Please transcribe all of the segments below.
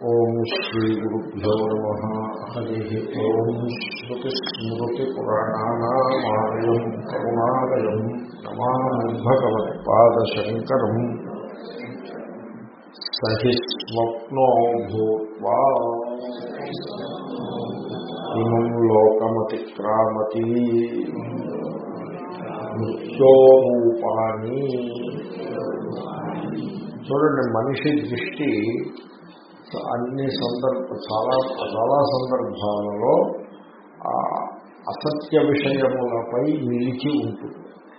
ఓం శ్రీ గురుభ్యో నమ. హరి ఓం స్మృతిస్మృతిపురాణానామాలయం కరుణాలయం నమామి భగవత్పాదశంకరం సహి స్వప్నో భూత్వా ఇమం లోకమతిక్రామతి. మృత్యోరూపాన్ని చూడండి మనిషి దృష్టి అన్ని సందర్భ చాలా చాలా సందర్భాలలో అసత్య విషయములపై నిలిచి ఉంటుంది.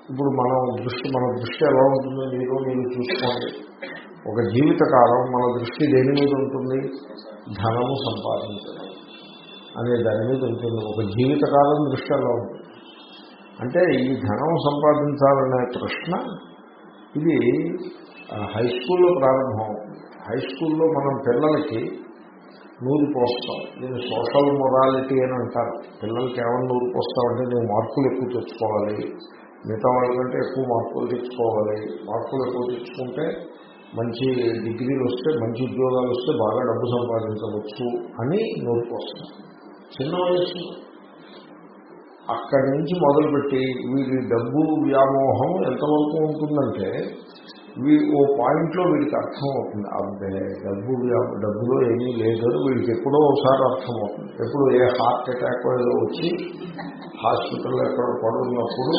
ఇప్పుడు మనం దృష్టి మన దృష్టి ఎలా ఉంటుందో మీరు మీరు చూసుకోండి. ఒక జీవితకాలం మన దృష్టి దేని మీద ఉంటుంది? ధనము సంపాదించడం అనే దాని మీద ఉంటుంది. ఒక జీవితకాలం దృష్టి ఎలా ఉంటుంది? అంటే ఈ ధనం సంపాదించాలనే ప్రశ్న ఇది హై స్కూల్లో ప్రారంభం హై స్కూల్లో మనం పిల్లలకి నూరు పోస్తాం. దీన్ని సోషల్ మొరాలిటీ అని అంటారు. పిల్లలకి ఏమైనా నూరు పోస్తామంటే నేను మార్కులు ఎక్కువ తెచ్చుకోవాలి. మిగతా వాళ్ళకంటే ఎక్కువ మార్కులు తెచ్చుకోవాలి. మార్కులు ఎక్కువ తెచ్చుకుంటే మంచి డిగ్రీలు వస్తే మంచి ఉద్యోగాలు వస్తే బాగా డబ్బు సంపాదించవచ్చు అని నూరు పోస్తాం. చిన్న వయసు అక్కడి నుంచి మొదలుపెట్టి వీరి డబ్బు వ్యామోహం ఎంతవరకు ఉంటుందంటే వీ ఓ పాయింట్లో వీడికి అర్థం అవుతుంది అబ్బే డబ్బు డబ్బులో ఏమీ లేదు వీడికి ఎప్పుడో ఒకసారి అర్థం అవుతుంది ఎప్పుడు ఏ హార్ట్ అటాక్ ఏదో వచ్చి హాస్పిటల్లో ఎక్కడ పడున్నప్పుడు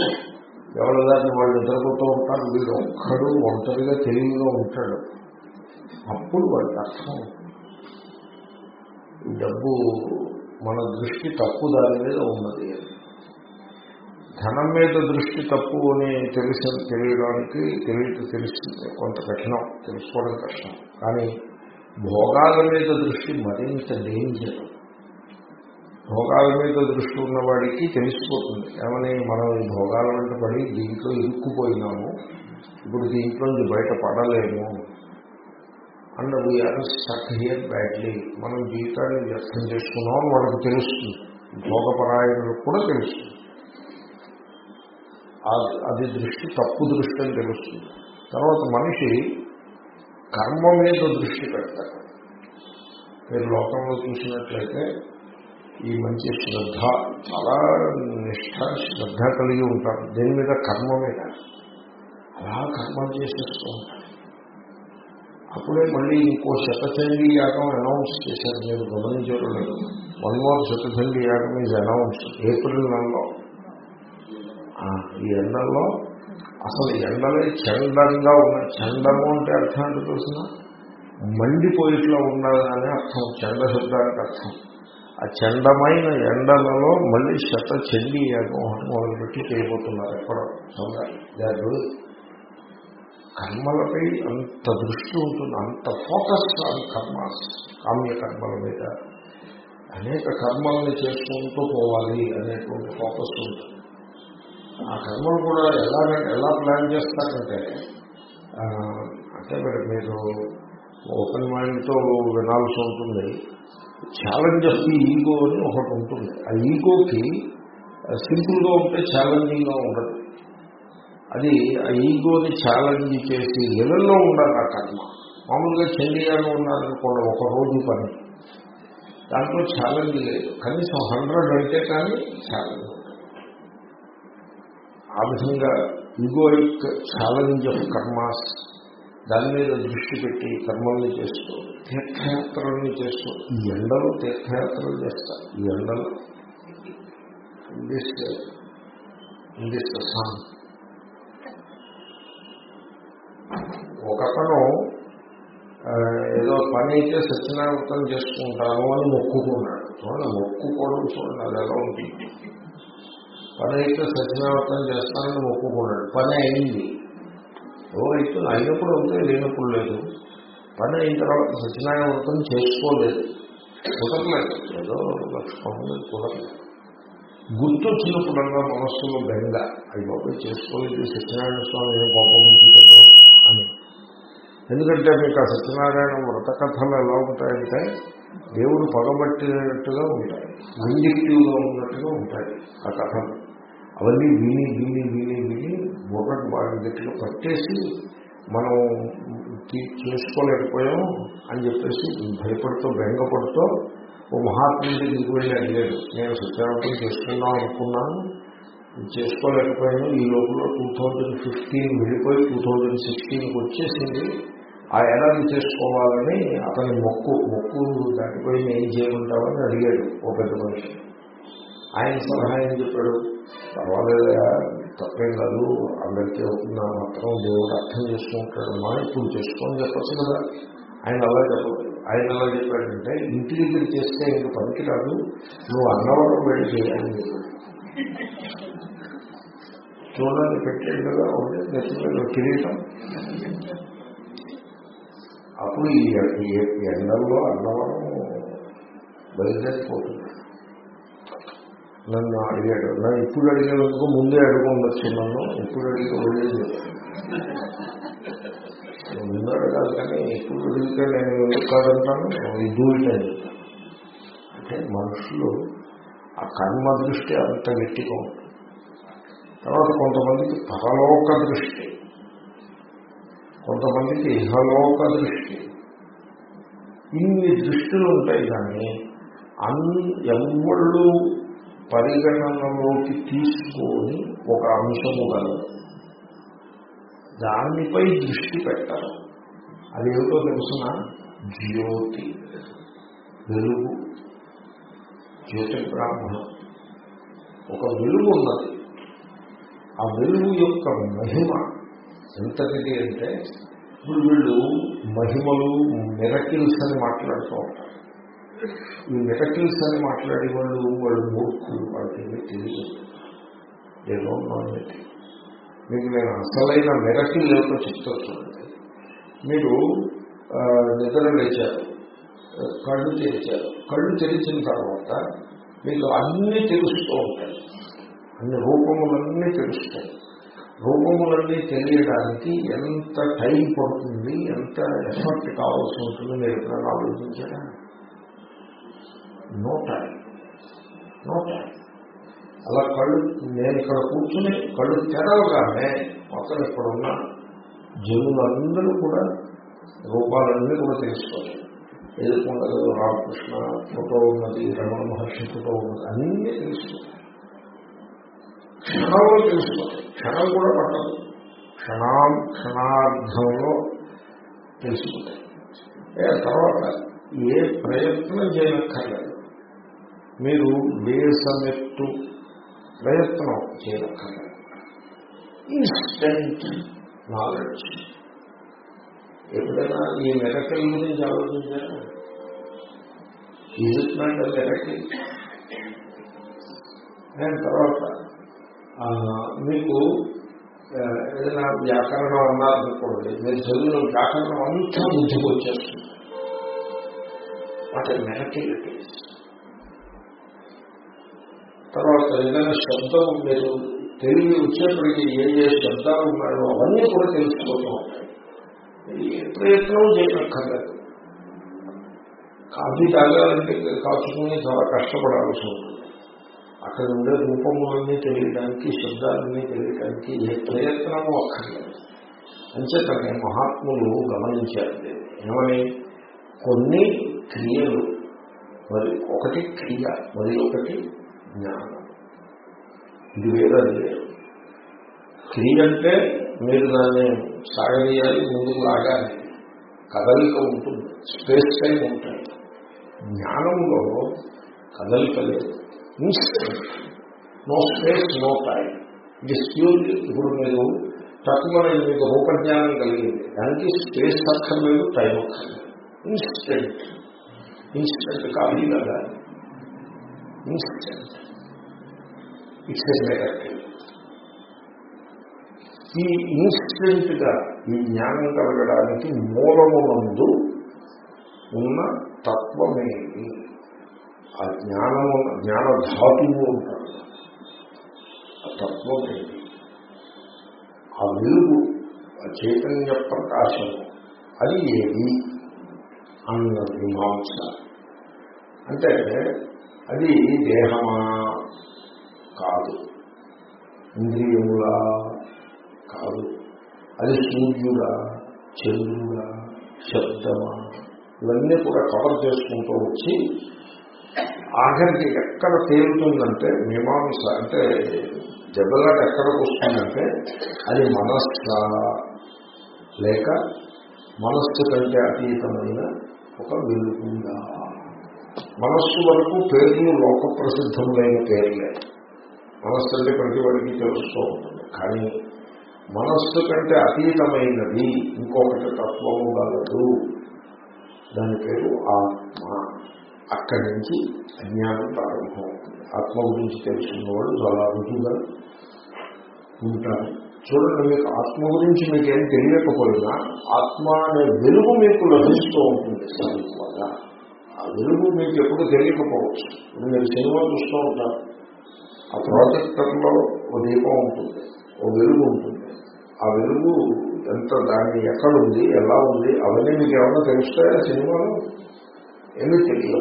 ఎవరి దాన్ని వాళ్ళు నిద్రపోతూ ఉంటారు. వీడు ఒక్కడు ఒంటరిగా తెలివిగా ఉంటాడు. అప్పుడు వాడికి అర్థం డబ్బు మన దృష్టి తప్పు దాని మీద ఉన్నది. ధనం మీద దృష్టి తప్పు అని తెలిసి తెలియడానికి తెలియదు తెలుస్తుంది కొంత కఠినం తెలుసుకోవడం కష్టం. కానీ భోగాల మీద దృష్టి మరింత డేంజర్ భోగాల మీద దృష్టి ఉన్నవాడికి తెలిసిపోతుంది. ఏమని? మనం ఈ భోగాల వెంట పడి దీంట్లో ఇరుక్కుపోయినాము. ఇప్పుడు దీంట్లోంచి బయట పడలేము. And we are stuck here badly మనం జీవితాన్ని వ్యర్థం చేసుకున్నాం వాళ్ళకి తెలుస్తుంది. భోగపరాయణులకు కూడా తెలుస్తుంది. అది దృష్టి తప్పు దృష్టి అని తెలుస్తుంది. తర్వాత మనిషి కర్మ మీద దృష్టి పెడతాడు. మీరు లోకంలో చూసినట్లయితే ఈ మంచి శ్రద్ధ చాలా నిష్ఠ శ్రద్ధ కలిగి ఉంటారు. దేని మీద? కర్మ మీద అలా కర్మ చేసేస్తూ ఉంటారు. అప్పుడే మళ్ళీ ఇంకో శతచండీ యాగం అనౌన్స్ చేశారు. మీరు గమనించారు లేదు. వన్ మోర్ శతచండీ యాగం ఈజ్ అనౌన్స్ ఏప్రిల్ నెలలో. ఈ ఎండల్లో అసలు ఎండలే చండంగా ఉన్న చండము అంటే అర్థం అంటే తెలిసిన? మండిపోయిట్లో ఉండాలని అర్థం చండ శబ్దానికి అర్థం. ఆ చండమైన ఎండలలో మళ్ళీ శత చండీ యాగం అని మొదలుపెట్టి చేయబోతున్నారు ఎక్కడో కర్మలపై అంత దృష్టి ఉంటుంది అంత ఫోకస్ ఆన్ కర్మాస్ కామ్య కర్మల మీద. అనేక కర్మల్ని చేసుకుంటూ పోవాలి అనేటువంటి ఫోకస్ ఉంటుంది. ఆ కర్మలు కూడా ఎలా ఎలా ప్లాన్ చేస్తారంటే అంటే మరి మీరు ఓపెన్ మైండ్తో వినాల్సి ఉంటుంది. ఛాలెంజ్ ఆఫ్ ది ఈగో అని ఒకటి ఉంటుంది. ఆ ఈగోకి సింపుల్గా ఉంటే ఛాలెంజింగ్గా ఉండదు. అది ఆ ఈగోని ఛాలెంజ్ చేసి లెవెల్లో ఉండాలి ఆ కర్మ. మామూలుగా చండీయాగా ఉన్నారనుకోండి ఒక రోజు పని. దాంట్లో ఛాలెంజ్ లేదు. కనీసం హండ్రెడ్ అయితే కానీ ఛాలెంజ్. ఆ విధంగా ఈగోయిక్ ఛాలెంజ్ ఆఫ్ కర్మాస్ దాని మీద దృష్టి పెట్టి కర్మల్ని చేస్తూ తీర్థయాత్రల్ని చేస్తూ ఈ ఎండలో తీర్థయాత్రలు చేస్తారు ఈ ఎండలో. దిస్ దిస్ సాంగ్ ఒకతను ఏదో పని అయితే సత్యనారాయణ చేసుకుంటాను అని మొక్కుకున్నాడు. చూడండి మొక్కుకోవడం చూడండి అది ఎలా ఉంటుంది. పని అయితే సత్యనారాయణ చేస్తానని ఒప్పుకున్నాడు. పని అయింది. ఓ అయితే అయినప్పుడు ఉంటే లేనప్పుడు లేదు. పని అయిన తర్వాత సత్యనారాయణ చేసుకోలేదు. కుదరలేదు. ఏదో లక్ష్మణుడు కుదరలేదు. గుర్తొచ్చినప్పుడల్లా మనస్సులో బెంగ. అవి బాబు చేసుకోలేదు. సత్యనారాయణ స్వామి ఏ గొప్ప అని. ఎందుకంటే మీకు ఆ సత్యనారాయణ వ్రత కథలు ఎలా ఉంటాయంటే దేవుడు పగబట్టినట్టుగా ఉంటాయి. ఇంజెక్టివ్గా ఉన్నట్టుగా ఉంటాయి ఆ కథలు. అవన్నీ విని విని విని విని బుర్రకు వాడి గట్టిగా పట్టేసి మనం తీ- చేసుకోలేకపోయాం అని చెప్పేసి భయపడుతూ బెంగపడుతూ ఓ మహాత్ముడి దగ్గరికి వెళ్ళి అడిగాడు నేను సత్యావంతం చేసుకుందాం అనుకున్నాను చేసుకోలేకపోయాను. ఈ లోపల టూ థౌజండ్ ఫిఫ్టీన్ వెళ్ళిపోయి టూ థౌజండ్ సిక్స్టీన్కి వచ్చేసింది. ఆ ఏడాది చేసుకోవాలని అతని మొక్కు మొక్కు దాటిపోయి ఏం చేయమంటామని అడిగాడు ఒక పెద్ద మనిషి. ఆయన సలహా ఏం చెప్పాడు? పర్వాలేదా తప్పేం కాదు. అందరికీ అవుతున్నా మాత్రం దేవుడు అర్థం చేసుకుంటాడు మా ఇప్పుడు చేసుకోని చెప్పచ్చు కదా. ఆయన అలా చెప్పదు ఆయన ఎలా చెప్పాడంటే ఇంటి దగ్గర చేస్తే ఇంక పనికి రాదు నువ్వు అన్నవరం వెళ్ళి చేయాలని చూడాలని పెట్టాడు కదా ఉండేది కిరీటం? అప్పుడు ఈ ఈ ఎండల్లో అన్నవరం బయలుదేరిపోతుంది. నన్ను అడిగాడు. నన్ను ఇప్పుడు అడిగేందుకు ముందే అడుగుండొచ్చు నన్ను ఇప్పుడు అడిగి వెళ్ళేది ముందు అడగాలి కానీ ఇప్పుడు అడిగితే నేను ఎందుకు కాదంటాను? ఇది అంటే మనుషులు ఆ కర్మ దృష్టి అంత గట్టిగా ఉంటుంది. తర్వాత కొంతమందికి పరలోక దృష్టి కొంతమందికి ఇహలోక దృష్టి ఇన్ని దృష్టిలు ఉంటాయి కానీ అన్ ఎవళ్ళు పరిగణనలోకి తీసుకొని ఒక అంశము గలదు. దానిపై దృష్టి పెట్టాలి. అదేమిటో తెలుసిన? జ్యోతి. వెలుగు. జ్యోతి బ్రాహ్మణం ఒక వెలుగు ఉన్నది. ఆ వెలుగు యొక్క మహిమ ఎంతటిది అంటే ఇప్పుడు వీళ్ళు మహిమలు మిరకిల్స్ అని మాట్లాడుతూ ఉంటారు. ఈ మెటకిల్స్ అని మాట్లాడే వాళ్ళు వాళ్ళు మూర్ఖులు. వాళ్ళకి తెలియదు ఏదో మీకు నేను అసలైన మెరకిల్ ఏమిటో చెప్తూ చూడండి. మీరు నిద్ర లేచారు. కళ్ళు తెరిచారు. కళ్ళు తెరిచిన తర్వాత మీకు అన్నీ తెలుస్తూ ఉంటాయి. అన్ని రూపములన్నీ తెలుస్తాయి. రూపములన్నీ తెలియడానికి ఎంత టైం పడుతుంది ఎంత ఎఫర్ట్ కావాల్సి ఉంటుంది మీరు ఎప్పుడైనా ఆలోచించడానికి నో టైం. No time. అలా కళ్ళు నేను ఇక్కడ కూర్చుని కళ్ళు తెరవగానే మొత్తం ఇక్కడ ఉన్న జనులందరూ కూడా రూపాలన్నీ కూడా తెలుసుకోవాలి. ఎదుర్కొండదు రామకృష్ణ ఫోటో ఉన్నది రమణ మహర్షి ఫోటో ఉన్నది అన్నీ తెలుసుకోవాలి. క్షణంలో తెలుసుకోవాలి. క్షణం కూడా పట్టదు. క్షణం క్షణార్థంలో తెలుసుకుంటాయి ఏ తర్వాత ఏ ప్రయత్నం చేయనక్కర్లేదు మీరు వేసమెట్టు ప్రయత్నం చేయనక్కర్లేదు ఇన్స్టెంట్ నాలెడ్జ్ ఎప్పుడైనా ఈ మెరకల్ గురించి ఆలోచించారా? ఈజ్ నాట్ మెరకల్ దాని తర్వాత మీకు ఏదైనా వ్యాకరణం అన్నారనుకోండి మీరు చదివిన వ్యాకరణం అంతా బుద్ధికి వచ్చేస్తుంది. వాటి మెరకిలిటీ తర్వాత ఏదైనా శబ్దం మీరు తెలివి వచ్చేప్పటికీ ఏ ఏ శబ్దాలు ఉన్నాయో అవన్నీ కూడా తెలుసుకోవటం ఏ ప్రయత్నం చేయక్కర్లేదు కాఫీ తాగాలంటే కాచుకుని చాలా కష్టపడాల్సి ఉంటుంది. అక్కడ ఉండే రూపములన్నీ తెలియడానికి శబ్దాలన్నీ తెలియడానికి ఏ ప్రయత్నము అక్కర్లేదు. అంచేతనే మహాత్ములు గమనించారు ఏమని? కొన్ని క్రియలు మరి ఒకటి క్రియ మరి ఒకటి జ్ఞానం ఇది వేరే అది. వేరు క్రియ అంటే మీరు దాన్ని సాగనీయాలి ముందుకు లాగాలి. కదలిక ఉంటుంది. స్పేస్ టైం ఉంటాయి జ్ఞానంలో కదలిక లేదు. Instant. No space no time. ఇది ప్యూర్లీ ఇప్పుడు మీరు తక్కువ మీకు రూపజ్ఞానం కలిగింది. దానికి స్పేస్ అక్కర్లేదు టైం అక్కర్లేదు. ఇన్స్టెంట్. ఇన్స్టెంట్ కాదు కదా. ఇన్స్టెంట్. ఇట్స్ ఎ ఈ ఇన్స్టెంట్గా ఈ జ్ఞానం కలగడానికి మూలమునందు ఉన్న తత్వమేమి ఆ జ్ఞానము జ్ఞాన ధాతువు ఉంటారు ఆ తత్వమేమి ఆ వెలుగు ఆ చైతన్య ప్రకాశము అది ఏది? అన్న మీమాంస అంటే అది దేహమా? కాదు. ఇంద్రియములా కాదు. అది సూర్యుడా చంద్రుడా శబ్దమా? ఇవన్నీ కూడా కవర్ చేసుకుంటూ వచ్చి ఆఖరికి ఎక్కడ తేలుతుందంటే మీమాంస అంటే దెబ్బలాట ఎక్కడికి వస్తుందంటే అది మనస్స? లేక మనస్సు కంటే అతీతమైన ఒక వెలుగుందా? మనస్సు వరకు పేర్లు లోక ప్రసిద్ధములైన పేర్లే. మనస్సు అంటే ప్రతి వాడికి తెలుస్తూ ఉంటుంది. కానీ మనస్సు కంటే అతీతమైనది ఇంకొకటి తత్వము గలదు దాని పేరు ఆత్మ. అక్కడి నుంచి అజ్ఞానం ప్రారంభమవుతుంది. ఆత్మ గురించి తెలుసుకున్న వాళ్ళు చాలా రుజుగా ఉంటారు. చూడండి మీకు ఆత్మ గురించి మీకేం తెలియకపోయినా ఆత్మ అనే వెలుగు మీకు లభిస్తూ ఉంటుంది సాధించగా ఆ వెలుగు మీకు ఎప్పుడు తెలియకపోవచ్చు. మీరు సినిమా చూస్తూ ఉంటారు. ఆ ప్రాజెక్టర్లో ఓ దీపం ఉంటుంది ఓ వెలుగు ఉంటుంది. ఆ వెలుగు ఎంత దాన్ని ఎక్కడుంది ఎలా ఉంది అవన్నీ మీకు ఏమన్నా తెలుస్తాయా సినిమాలో? ఏమీ తెలియదు.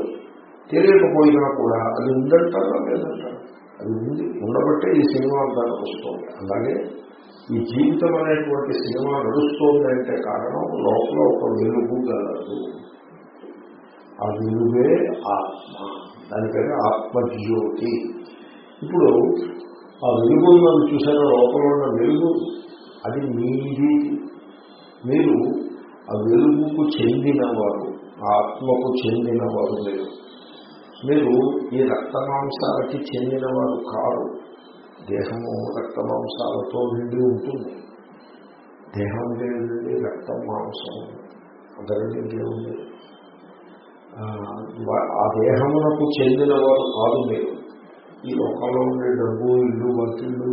తెలియకపోయినా కూడా అది ఉందంటారా లేదంటారు? అది ఉంది ఉండబట్టే ఈ సినిమా అంతా వస్తుంది. అలాగే ఈ జీవితం అనేటువంటి సినిమా నడుస్తోంది అంటే కారణం లోపల ఒక వెలుగు గలదు ఆ వెలుగే ఆత్మ దానిపైన ఆత్మజ్యోతి. ఇప్పుడు ఆ వెలుగు మనం చూసారా లోపల ఉన్న వెలుగు అది మీది మీరు ఆ వెలుగుకు చెందినవారు ఆత్మకు చెందినవారు మీరు. మీరు ఈ రక్తమాంసాలకి చెందినవారు కారు. దేహము రక్తమాంసాలతో నిండి ఉంటుంది. దేహం లేదండి రక్తం మాంసం అందరికీ ఉంది ఆ దేహమునకు చెందినవారు కాదు మీరు. ఈ లోకంలో ఉండే డబ్బు ఇల్లు వంటిళ్ళు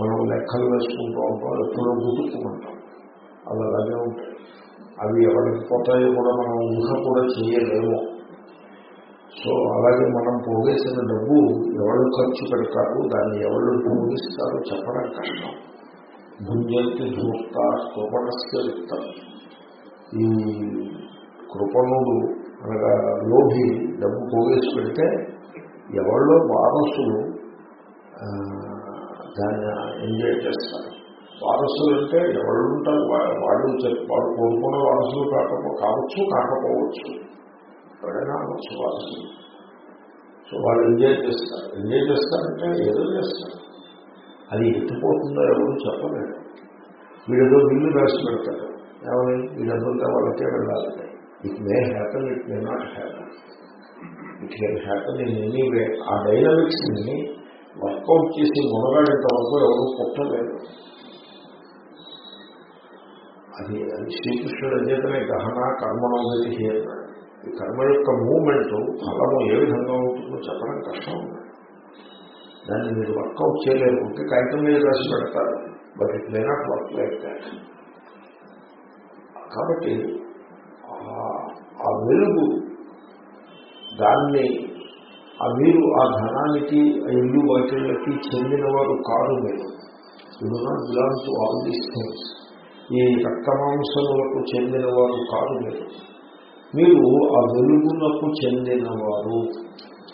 మనం లెక్కలు వేసుకుంటూ ఉంటాం ఎప్పుడో గుర్తుకుంటాం. అవి అలాగే ఉంటాయి. అవి ఎవరికి పోతాయో కూడా మనం ఊహ కూడా చేయలేము. సో అలాగే మనం పోగేసిన డబ్బు ఎవరు ఖర్చు పెడతారు దాన్ని ఎవరు పోగిస్తారో చెప్పడం కష్టం. భుంజంతి ధూర్త కృపణస్య ఈ కృపణుడు అనగా లోభి డబ్బు పోగేసి పెడితే ఎవరిలో వారసులు దాన్ని ఎంజాయ్ చేస్తారు. వారసులు అంటే ఎవరు ఉంటారు? వాళ్ళు వాడు కోరుకున్న వారసులు కాకపో కావచ్చు కాకపోవచ్చు. ఎవరైనా అవ్వచ్చు వారసులు. సో వాళ్ళు ఎంజాయ్ చేస్తారు. ఎంజాయ్ చేస్తారంటే ఏదో చేస్తారు. అది ఎత్తిపోతుందో ఎవరు చెప్పలేదు వీడేదో బిల్లు వేసి పెడతారు. ఏమని? వీళ్ళందరితో వాళ్ళకే వెళ్ళాలి. It may happen it may not happen it can happen in any way ఆ డైనమిక్స్ని వర్కౌట్ చేసి మునగాడేంత వరకు ఎవరు పుట్టలేదు అది అది శ్రీకృష్ణుడు అధ్యతనే గహన కర్మణోగతి అన్నాడు ఈ కర్మ యొక్క మూమెంట్ ఫలము ఏ విధంగా ఉంటుందో చెప్పడం కష్టం. ఉంది దాన్ని మీరు వర్కౌట్ చేయలేరు. ఉంటే కాగితం మీద రాసి పెడతారు. But it may not work like that కాబట్టి ఆ వెలుగు దాన్ని ఆ మీరు ఆ ధనానికి ఆ ఇల్లు వాటిళ్ళకి చెందినవారు కాదు మీరు. You not belong to all these things ఈ రక్తమాంసములకు చెందినవారు కాదు మీరు. మీరు ఆ వెలుగునకు చెందినవారు.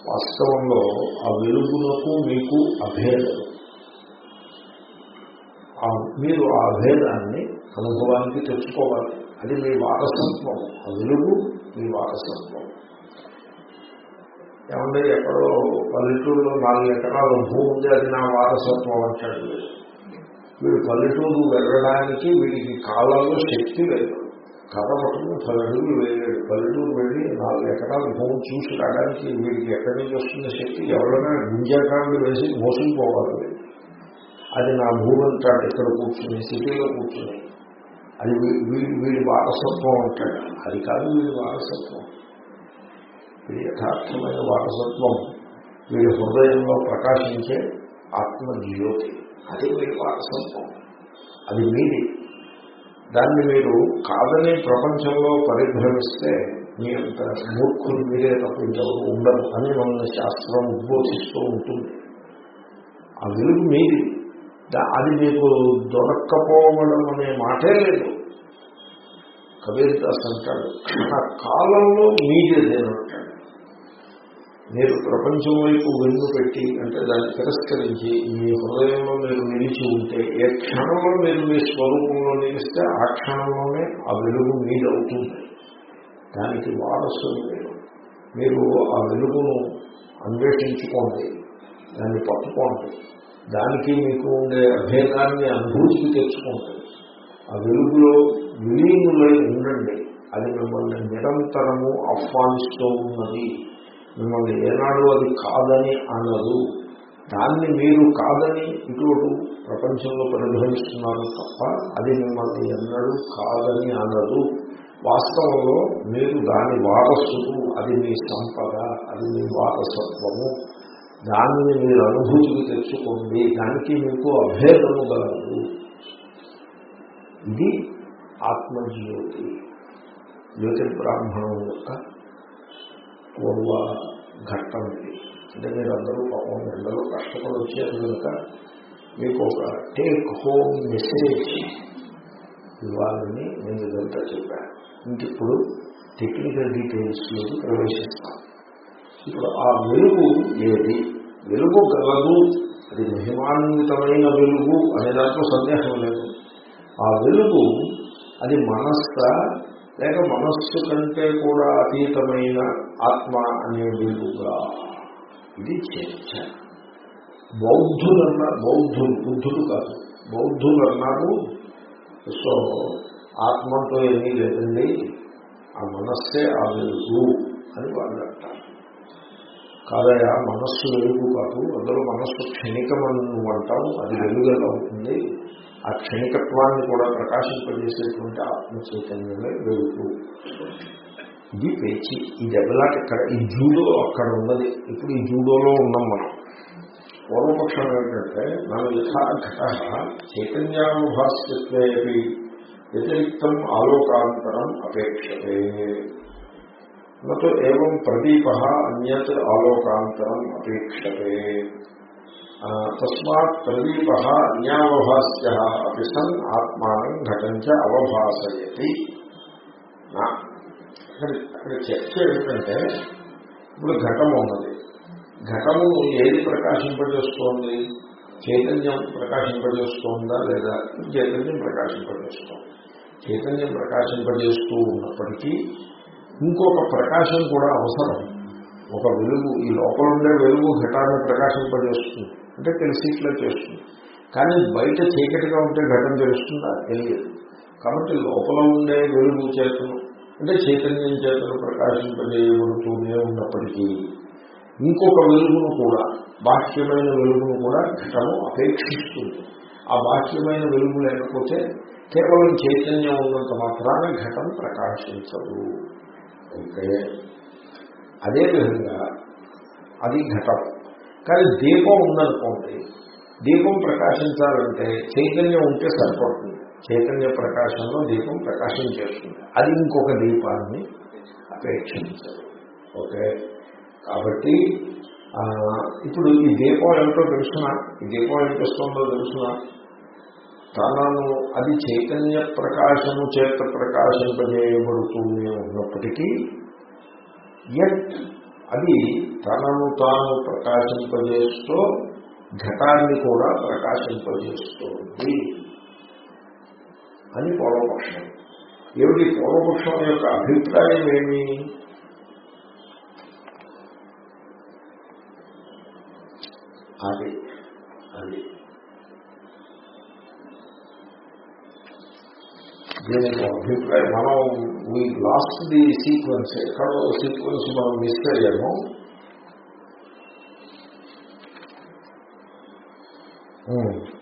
వాస్తవంలో ఆ వెలుగునకు మీకు అభేదం. మీరు ఆ అభేదాన్ని అనుభవానికి తెచ్చుకోవాలి. అది మీ వారసత్వం. ఆ వెలుగు మీ వారసత్వం. ఏమంటే ఎక్కడో పల్లెటూరులో నాలుగు ఎకరాల భూమి ఉంది అది నా వారసత్వం అంటాడు వీడు. పల్లెటూరు వెళ్ళడానికి వీడికి కాలంలో శక్తి లేదు. కథ పట్టుకుని పల్లెటూరు వెళ్ళాడు. పల్లెటూరు వెళ్ళి నాలుగు ఎకరాల భూమి చూసి రావడానికి వీడికి ఎక్కడి నుంచి వస్తున్న శక్తి ఎవరైనా గుంజకాండు వేసి మోసుకుపోవాలి. అది నా భూమి అంటాడు ఇక్కడ కూర్చుని సిటీలో కూర్చుని. అది వీడి వీడి వారసత్వం అంటాడు. అది కాదు వీడి వారసత్వం. ఇది యథార్థమైన వారసత్వం. వీడి హృదయంలో ప్రకాశించే ఆత్మజ్యోతి. అది మీ వారసత్వం. అది మీది. దాన్ని మీరు కాదని ప్రపంచంలో పరిభ్రమిస్తే మీ అంత మూర్ఖులు మీరే తప్ప ఉండదు ఉండరు అని మన శాస్త్రం ఉద్బోధిస్తూ ఉంటుంది. ఆ వెలుగు మీది. అది మీకు దొరక్కపోవడం అనే మాటే లేదు. కబీర్దాస్ అంటాడు ఆ కాలంలో మీదేదేనంటాడు మీరు ప్రపంచం వైపు వెన్ను పెట్టి అంటే దాన్ని తిరస్కరించి మీ హృదయంలో మీరు నిలిచి ఉంటే ఏ క్షణంలో మీరు మీ స్వరూపంలో నిలిస్తే ఆ క్షణంలోనే ఆ వెలుగు మీదవుతుంది. దానికి వారసులు మీరు మీరు ఆ వెలుగును అన్వేషించుకోండి దాన్ని పట్టుకోండి. దానికి మీకు ఉండే అభేదాన్ని అనుభూతికి తెచ్చుకోండి. ఆ వెలుగులో విలీనులై ఉండండి. అది మిమ్మల్ని నిరంతరము ఆహ్వానిస్తూ ఉన్నది. మిమ్మల్ని ఏనాడు అది కాదని అన్నదు దాన్ని మీరు కాదని ఇటువంటి ప్రపంచంలో పరిభవిస్తున్నారు తప్ప అది మిమ్మల్ని ఎన్నడూ కాదని అన్నదు వాస్తవంలో మీరు దాని వారసుడు అది మీ సంపద అది మీ వారసత్వము. దానిని మీరు అనుభూతికి తెచ్చుకోండి. దానికి మీకు అభేదము గలదు ఇది ఆత్మజ్యోతి. జ్యోతి బ్రాహ్మణం యొక్క పూర్వ ఘట్టం ఇది. అంటే మీరు అందరూ పాపం ఎండలో కష్టపడి వచ్చారు కనుక మీకు ఒక టేక్ హోమ్ మెసేజ్ ఇవ్వాలని నేను ఇదంతా చెప్పాను. ఇంక ఇప్పుడు టెక్నికల్ డీటెయిల్స్లోకి ప్రవేశిస్తాను ఇప్పుడు ఆ వెలుగు ఏది? వెలుగు గలదు? అది మహిమాన్వితమైన వెలుగు అనే దాంట్లో సందేహం లేదు. ఆ వెలుగు అది మనస్స? లేక మనస్సు కంటే కూడా అతీతమైన ఆత్మ అనే వెలుగుగా ఇది చర్చ. బౌద్ధులన్న బౌద్ధులు బుద్ధులు కాదు. బౌద్ధులు అన్నారు సో ఆత్మతో ఏమీ లేదండి. ఆ మనస్సే ఆ వెలుగు అని వాళ్ళు అంటారు. కాదయా మనస్సు వెలుగు కాదు. అందులో మనస్సు క్షణికమని నువ్వు అంటావు అది వెలుగుగా అవుతుంది. ఆ క్షణికత్వాన్ని కూడా ప్రకాశింపజేసేటువంటి ఆత్మ చైతన్యమే వెలుగు. ఇది పేచి ఈ దెబ్బలాట ఇక్కడ ఈ జూడో అక్కడ ఉన్నది. ఇప్పుడు ఈ జూడోలో ఉన్నాం మనం. పూర్వపక్షం ఏంటంటే మన యథాఘట చైతన్యానుభాస్యత్వే వ్యతిరిక్తం ఆలోకాంతరం అపేక్షతే. నతో ఏం ప్రదీప అన్యత్ ఆలోకాంతరం అపేక్షతే. తస్మాత్ ప్రదీప అన్యావభాస్య అపి సన్ ఆత్మానం ఘటంచ అవభాసయతి. అక్కడ చర్చ ఏమిటంటే ఇప్పుడు ఘటం ఉన్నది ఘటము ఏది ప్రకాశింపజేస్తోంది? చైతన్యం ప్రకాశింపజేస్తోందా లేదా చైతన్యం ప్రకాశింపజేస్తోంది? చైతన్యం ప్రకాశింపజేస్తూ ఉన్నప్పటికీ ఇంకొక ప్రకాశం కూడా అవసరం. ఒక వెలుగు ఈ లోపల ఉండే వెలుగు ఘటాన్ని ప్రకాశింపజేస్తుంది. అంటే తెలిసిట్లో చేస్తుంది. కానీ బయట చీకటిగా ఉంటే ఘటన తెలుస్తుందా? తెలియదు కాబట్టి లోపల ఉండే వెలుగు చేతను అంటే చైతన్యం చేతను ప్రకాశింపజేయబడుతూనే ఉన్నప్పటికీ ఇంకొక వెలుగును కూడా బాహ్యమైన వెలుగును కూడా ఘటము అపేక్షిస్తుంది. ఆ బాహ్యమైన వెలుగు లేకపోతే కేవలం చైతన్యం ఉన్నంత మాత్రాన ఘటం ప్రకాశించదు. అయితే అదేవిధంగా అది ఘటం. కానీ దీపం ఉందనుకోండి దీపం ప్రకాశించాలంటే చైతన్యం ఉంటే సరిపడుతుంది. చైతన్య ప్రకాశంలో దీపం ప్రకాశం చేస్తుంది. అది ఇంకొక దీపాన్ని అపేక్షించదు. ఓకే? కాబట్టి ఇప్పుడు ఈ దీపం ఏమిటో తెలుసిన? ఈ దీపం ఏం చేస్తుందో తెలుసిన? తనను అది చైతన్య ప్రకాశము చేత ప్రకాశింపజేయబడుతూనే ఉన్నప్పటికీ ఎట్ అది తనను తాను ప్రకాశింపజేస్తూ ఘటాన్ని కూడా ప్రకాశింపజేస్తోంది. అని పూర్వపక్షం. ఏమిటి పూర్వపక్షం యొక్క అభిప్రాయం ఏమి? అది అది. దీనికి అభిప్రాయం మనం వీ లాస్ట్ ది సీక్వెన్స్ ఎక్కడో సీక్వెన్స్ మనం మిస్ అయ్యాము. అది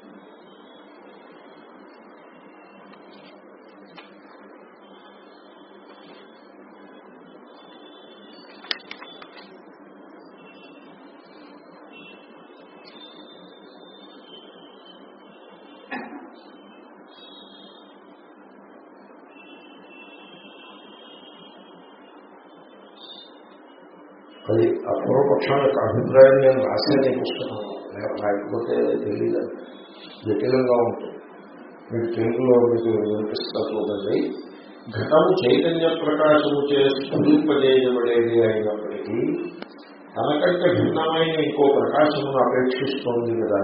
పక్షం యొక్క అభిప్రాయం నేను రాసేది పుస్తకం. రాకపోతే తెలియదు జటిలంగా ఉంటుంది. మీరు తెలుగులో మీకు వినిపిస్తా చూడండి ఘటము చైతన్య ప్రకాశము చే స్ఫురింపజేయబడేది అయినప్పటికీ తనకంటే భిన్నమైన ఇంకో ప్రకాశమును అపేక్షిస్తోంది కదా.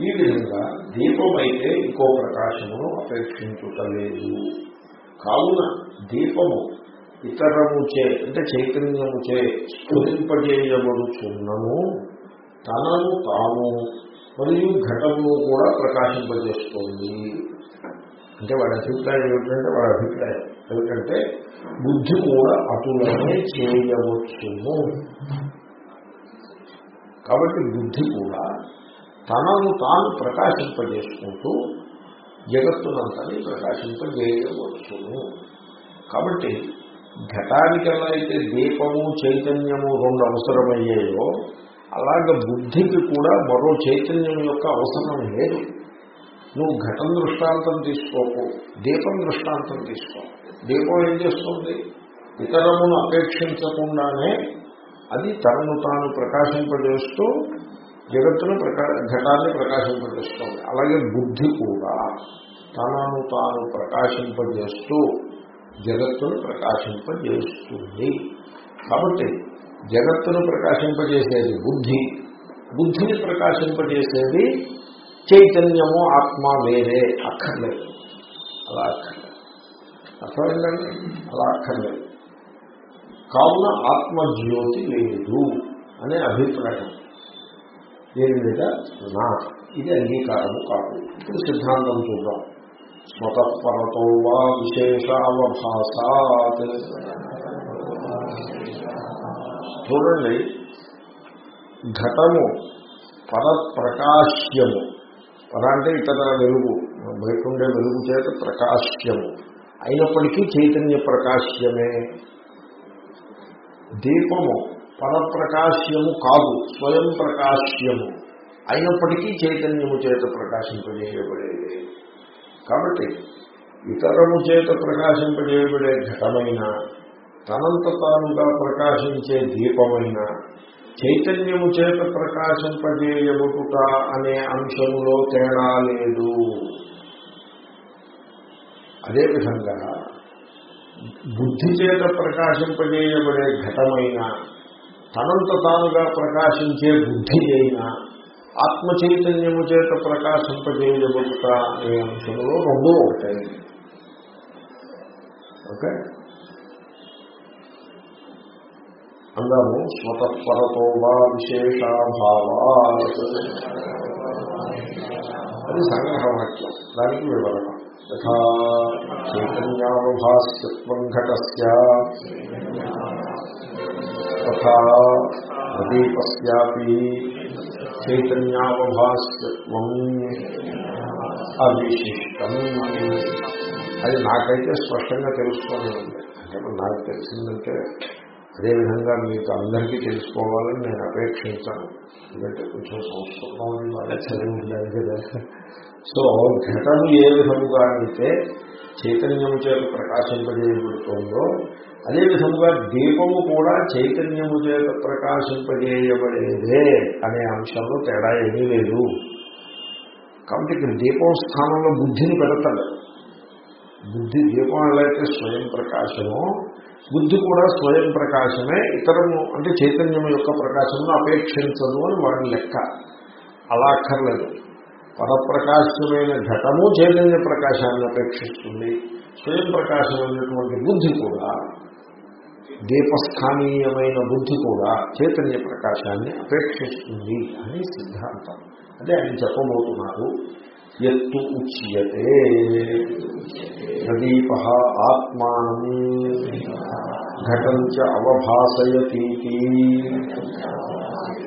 ఈ విధంగా దీపం అయితే ఇంకో ప్రకాశమును అపేక్షించుటలేదు కావున దీపము ఇతరముచే అంటే చైతన్యముచే స్ఫురింపజేయబడుచున్నము తనను తాను మరియు ఘటమును కూడా ప్రకాశింపజేస్తోంది. అంటే వాడి అభిప్రాయం ఏమిటంటే వాడి అభిప్రాయం ఎందుకంటే బుద్ధి కూడా అటులనే చేయవచ్చును కాబట్టి బుద్ధి కూడా తనను తాను ప్రకాశింపజేసుకుంటూ జగత్తునంతని ప్రకాశింపజేయవచ్చును కాబట్టి ఘటానికి ఎలా అయితే దీపము చైతన్యము రెండు అవసరమయ్యాయో అలాగే బుద్ధికి కూడా మరో చైతన్యం యొక్క అవసరం లేదు. నువ్వు ఘటం దృష్టాంతం తీసుకోకు దీపం దృష్టాంతం తీసుకో. దీపం ఏం చేస్తుంది? ఇతరమును అపేక్షించకుండానే అది తనను తాను ప్రకాశింపజేస్తూ జగత్తును ప్రకా ఘటాన్ని ప్రకాశింపజేస్తుంది. అలాగే బుద్ధి కూడా తనను తాను ప్రకాశింపజేస్తూ జగత్తును ప్రకాశింపజేస్తుంది. కాబట్టి జగత్తును ప్రకాశింపజేసేది బుద్ధి. బుద్ధిని ప్రకాశింపజేసేది చైతన్యము ఆత్మ వేరే అక్కర్లేదు. అలా అక్కర్లేదు. అర్థమైందండి అలా అక్కర్లేదు. కావున ఆత్మజ్యోతి లేదు అనే అభిప్రాయం. దీని మీద? నా. ఇది అంగీకారము కాదు. ఇప్పుడు సిద్ధాంతం చూద్దాం. స్వతపరతో వా విశేషావభాసాత్. చూడండి ఘటము పరప్రకాశ్యము. పర అంటే ఇతర వెలుగు బయట ఉండే వెలుగు చేత ప్రకాశ్యము. అయినప్పటికీ చైతన్య ప్రకాశ్యమే. దీపము పరప్రకాశ్యము కాదు స్వయం ప్రకాశ్యము. అయినప్పటికీ చైతన్యము చేత ప్రకాశింపజేయబడేది. కాబట్టి ఇతరము చేత ప్రకాశింపజేయబడే ఘటమైన తనంత తానుగా ప్రకాశించే దీపమైన చైతన్యము చేత ప్రకాశింపజేయబుట అనే అంశంలో తేడా లేదు. అదేవిధంగా బుద్ధి చేత ప్రకాశింపజేయబడే ఘటమైన తనంత తానుగా ప్రకాశించే బుద్ధి అయినా ఆత్మ చైతన్యము చేత ప్రకాశింపజేయబడుట అనే అంశంలో రెండూ ఒకటాయి ఓకే అందాము స్వతపరతో వా విశేషాభావా అది సంగ్రహవాక్యం దానికి వివరణ యథా చైతన్యావభాస్యత్వం ఘటస్య తథా ప్రదీపస్యాపి చైతన్యావభాస్యత్వం అవిశిష్టం అది నాకైతే స్పష్టంగా తెలుసుకొని ఉంది అంటే నాకు తెలిసిందంటే అదేవిధంగా మీకు అందరికీ తెలుసుకోవాలని నేను అపేక్షించాను. ఎందుకంటే కొంచెం సంస్కృతం బాగా చదివి ఉండాలి కదా. సో ఘటన ఏ విధముగా అయితే చైతన్యం చేత ప్రకాశింపజేయబడుతుందో అదే విధముగా దీపము కూడా చైతన్యము చేత ప్రకాశింపజేయబడేదే అనే అంశంలో తేడా ఏమీ లేదు. కాబట్టి ఇక్కడ దీపం స్థానంలో బుద్ధిని పెడతాడు. బుద్ధి దీపం ఎలా అయితే స్వయం ప్రకాశమో బుద్ధి కూడా స్వయం ప్రకాశమే ఇతరము అంటే చైతన్యం యొక్క ప్రకాశమును అపేక్షించదు అని వాడి లెక్క. అలా అక్కర్లేదు. పరప్రకాశమైన ఘటము చైతన్య ప్రకాశాన్ని అపేక్షిస్తుంది. స్వయం ప్రకాశమైనటువంటి బుద్ధి కూడా దీపస్థానీయమైన బుద్ధి కూడా చైతన్య ప్రకాశాన్ని అపేక్షిస్తుంది అని సిద్ధాంతం. అదే ఆయన చెప్పబోతున్నారు ఎత్తు ఉచ్యతే ప్రదీప ఆత్మానం ఘటంచ అవభాసయతీతి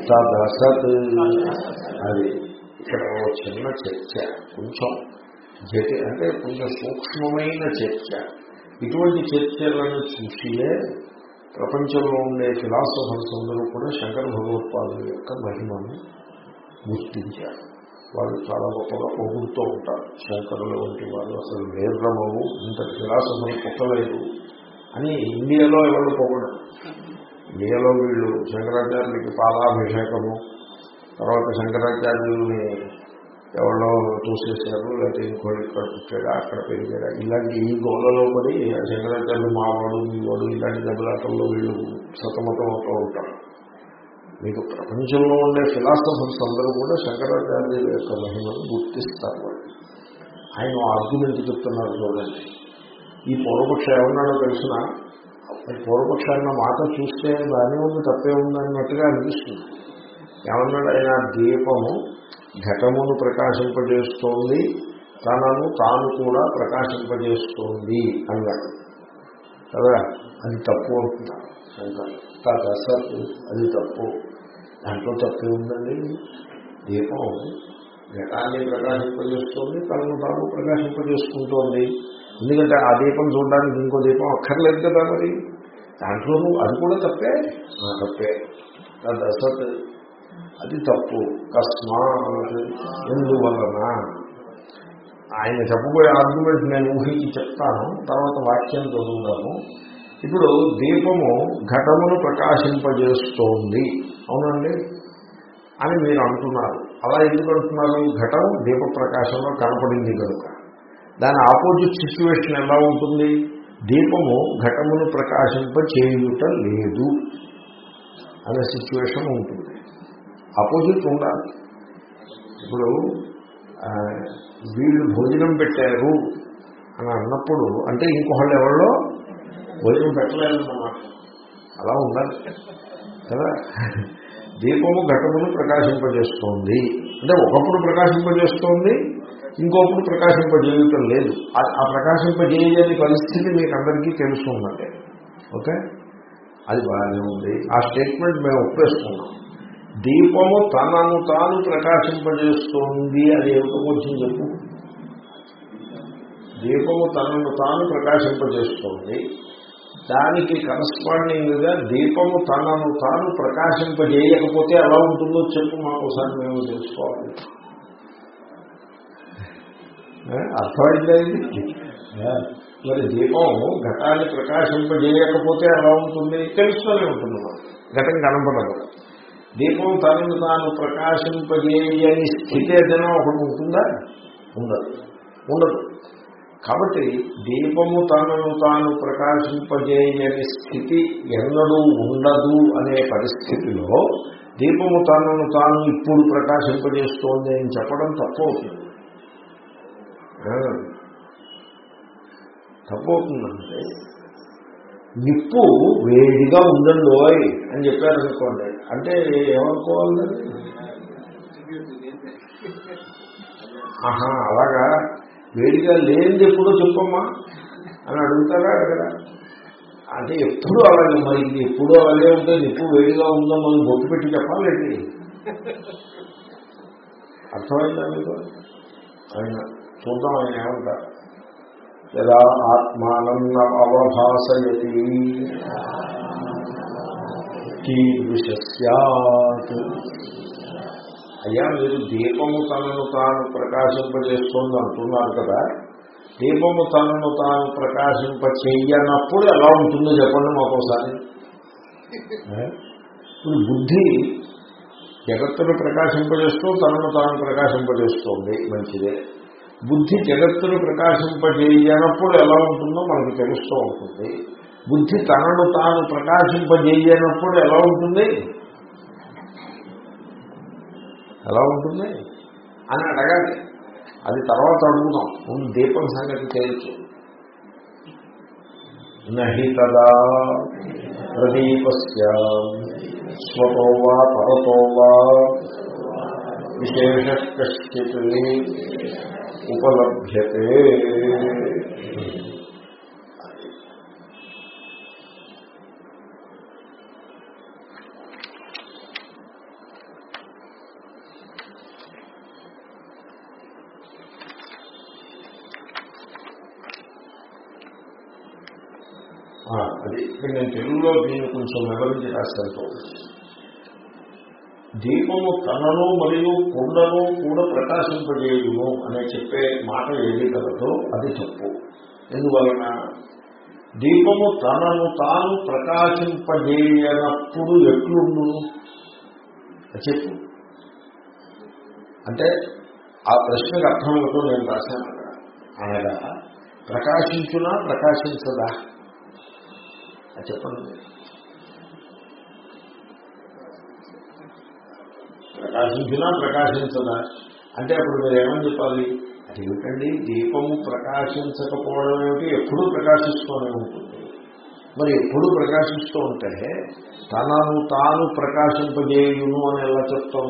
తదసత్. అది ఇక్కడ చిన్న చర్చ కొంచెం జటి అంటే కొంచెం సూక్ష్మమైన చర్చ. ఇటువంటి చర్చలను చూసియే ప్రపంచంలో ఉండే ఫిలాసఫర్స్ అందరూ కూడా శంకర భగవత్పాదుల యొక్క మహిమను గుర్తించారు. వాళ్ళు చాలా గొప్పగా పొగుడుతూ ఉంటారు. శంకరుల వంటి వాళ్ళు అసలు వేర్రమవు ఇంత ఫిలాసఫర్ పుట్టలేదు అని ఇండియాలో ఎవరు పొగడం ఇండియాలో వీళ్ళు శంకరాచార్యులకి పాలాభిషేకము తర్వాత శంకరాచార్యుల్ని ఎవరో చూసేశారు లేకపోతే ఇంకోటి ఇక్కడ పుట్టాడు అక్కడ పెరిగాడా ఇలాంటి ఈ గోలలో పడి శంకరాచార్యులు మావాడు మీవాడు ఇలాంటి దెబ్బలాటల్లో వీళ్ళు సతమతం అవుతూ ఉంటారు. మీకు ప్రపంచంలో ఉండే ఫిలాసఫర్స్ అందరూ కూడా శంకరాచార్యుల యొక్క మహిమను గుర్తిస్తారు వాళ్ళు. ఆయన ఆర్గ్యుమెంట్ చెప్తున్నారు చూడండి. ఈ పూర్వపక్ష ఏమన్నాడో తెలిసిన పూర్వపక్షాన్న మాట చూస్తే దాని ఉంది తప్పే ఉంది అన్నట్టుగా అనిపిస్తుంది. ఏమన్నాడు ఆయన దీపము ఘటమును ప్రకాశింపజేస్తోంది తనను తాను కూడా ప్రకాశింపజేస్తోంది అన్నాడు కదా? అది తప్పు అంటున్నారు శంకర్ అది తప్పు. దాంట్లో తప్పే ఉందండి. దీపం ఘటాన్ని ప్రకాశింపజేస్తోంది తనను తాను ప్రకాశింపజేసుకుంటోంది. ఎందుకంటే ఆ దీపం చూడడానికి ఇంకో దీపం అక్కర్లేదు కదా మరి? దాంట్లోనూ అది కూడా తప్పే. ఆ, తప్పే. అసత్ అది తప్పు. కస్మాత్ ఎందువలన? ఆయన చెప్పబోయే ఆర్గ్యుమెంట్ నేను ఊహించి చెప్తాను తర్వాత వాక్యం చదువుతాను ఇప్పుడు దీపము ఘటమును ప్రకాశింపజేస్తోంది. అవునండి? అని మీరు అంటున్నారు. అలా ఎందుకు అంటున్నారు? ఘటం దీప ప్రకాశంలో కనపడింది కనుక. దాని ఆపోజిట్ సిచ్యువేషన్ ఎలా ఉంటుంది? దీపము ఘటమును ప్రకాశింప చేయుట లేదు అనే సిచ్యువేషన్ ఉంటుంది. ఆపోజిట్ ఉండాలి. ఇప్పుడు వీళ్ళు భోజనం పెట్టారు అని అన్నప్పుడు అంటే ఇంకొకళ్ళు ఎవరిలో భోజనం పెట్టలేదన్నమాట. అలా ఉండాలి. కదా? దీపము ఘటమును ప్రకాశింపజేస్తోంది. అంటే ఒకప్పుడు ప్రకాశింపజేస్తోంది ఇంకొకప్పుడు ప్రకాశింపజేయటం లేదు. ఆ- ప్రకాశింపజేయని పరిస్థితి మీకు అందరికీ తెలుసు ఓకే? అది బాగానే ఉంది. ఆ స్టేట్మెంట్ మేము ఒప్పేసుకున్నాం. దీపము తనను తాను ప్రకాశింపజేస్తుంది అది ఏమిటో కొంచెం చెప్పు. దీపము తనను తాను ప్రకాశింపజేస్తుంది. దానికి కరస్పాండింగ్గా దీపము తనను తాను ప్రకాశింపజేయకపోతే ఎలా ఉంటుందో చెప్పు మాకు ఒకసారి మేము తెలుసుకోవాలి. అర్థమైందా ఇది మరి దీపం ఘటాన్ని ప్రకాశింపజేయకపోతే ఎలా ఉంటుంది? తెలుసుకొని ఉంటుంది ఘటం కనపడదు. దీపం తనను తాను ప్రకాశింపజేయని స్థితి ఏదైనా ఒకటి ఉంటుందా? ఉండదు. ఉండదు. కాబట్టి దీపము తనను తాను ప్రకాశింపజేయని స్థితి ఎన్నడూ ఉండదు అనే పరిస్థితిలో దీపము తనను తాను ఇప్పుడు ప్రకాశింపజేస్తోంది అని చెప్పడం తప్పు అవుతుంది తప్పు అవుతుందంటే నిప్పు వేడిగా ఉందండి అని చెప్పారనుకోండి. అంటే ఏమనుకోవాలి ఆహా అలాగా? వేడిగా లేనిది ఎప్పుడో చెప్పమ్మా అని అడుగుతారా అడగరా అంటే ఎప్పుడు అలాగే మరి ఇది ఎప్పుడు అలాగే ఉంటే ఎప్పుడు వేడిగా ఉందో మనం బొట్టు పెట్టి చెప్పాలండి. అర్థమైందా మీకు? ఆయన చూద్దాం ఆయన ఏమంటారు ఎలా ఆత్మానం అవభాసయతి కీదృశ సత్ అయ్యా మీరు దీపము తనను తాను ప్రకాశింపజేస్తోంది అంటున్నారు కదా దీపము తనను తాను ప్రకాశింప చెయ్యనప్పుడు ఎలా ఉంటుందో చెప్పండి మాకోసారి ఇప్పుడు బుద్ధి జగత్తును ప్రకాశింపజేస్తూ తనను తాను ప్రకాశింపజేస్తోంది మంచిదే బుద్ధి జగత్తును ప్రకాశింపజేయనప్పుడు ఎలా ఉంటుందో మనకు తెలుస్తూ ఉంటుంది బుద్ధి తనను తాను ప్రకాశింపజేయనప్పుడు ఎలా ఉంటుంది? ఎలా ఉంటుంది? అని అడగాలి. అది తర్వాత అడుగుదాం. ముందు దీపం సంగతి చేయొచ్చు నహి తదా ప్రదీపస్య స్వతో వా పరతో వా విశేష కశ్చిత్ ఉపలభ్యతే. అది. ఇక్కడ నేను తెలుగులో దీన్ని కొంచెం వివరించి రాశాను దీపము తనను మరియు కుండను కూడా ప్రకాశింపజేయును అనే చెప్పే మాట ఏది కలదో అది చెప్పు ఎందువలన? దీపము తనను తాను ప్రకాశింపజేయనప్పుడు ఎట్లుండు అది చెప్పు. అంటే ఆ ప్రశ్నకు అర్థం నేను రాశాను అనగా ప్రకాశించునా ప్రకాశించదా? అది చెప్పండి. ప్రకాశించినా ప్రకాశించదా? అంటే అప్పుడు మీరు ఏమని చెప్పాలి? అదేమిటండి దీపము ప్రకాశించకపోవడం ఏమిటి? ఎప్పుడూ ప్రకాశిస్తూనే ఉంటుంది. మరి ఎప్పుడు ప్రకాశిస్తూ ఉంటే తనను తాను ప్రకాశింపజేయును అని ఎలా చెప్తాం?